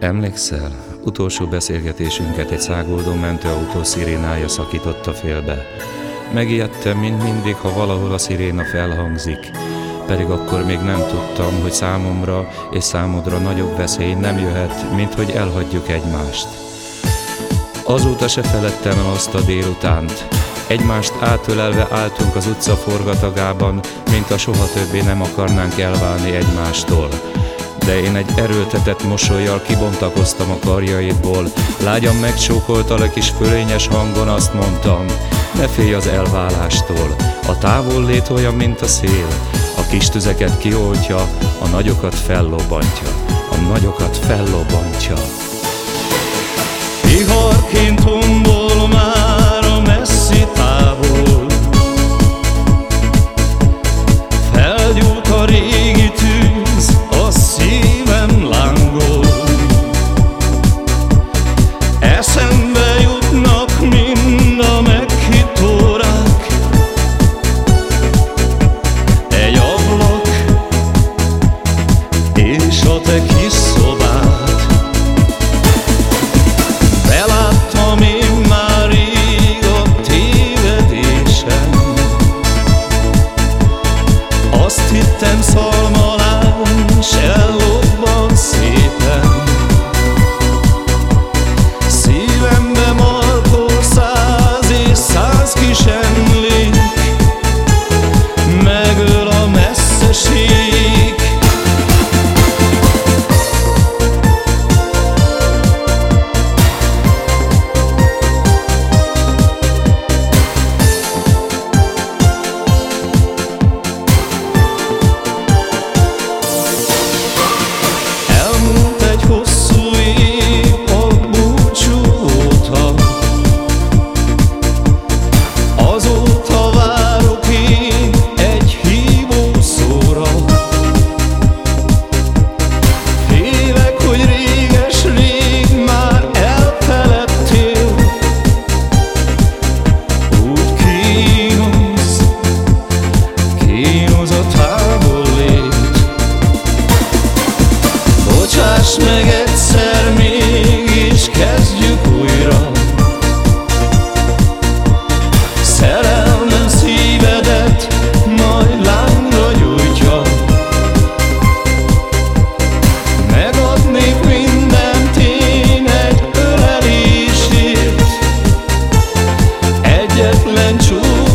Emlékszel? Utolsó beszélgetésünket egy szágoldó mentőautó szirénája szakította félbe. Megijedtem, mint mindig, ha valahol a sziréna felhangzik. Pedig akkor még nem tudtam, hogy számomra és számodra nagyobb veszély nem jöhet, mint hogy elhagyjuk egymást. Azóta se feledtem el azt a délutánt. Egymást átölelve álltunk az utca forgatagában, mint a soha többé nem akarnánk elválni egymástól de én egy erőltetett mosolyjal kibontakoztam a karjaidból. Lágyan megcsókoltalak és fölényes hangon azt mondtam, ne félj az elválástól, a távol lét olyan, mint a szél, a kis tüzeket kioltja, a nagyokat fellobbantja, a nagyokat fellobbantja. Viharként 远处。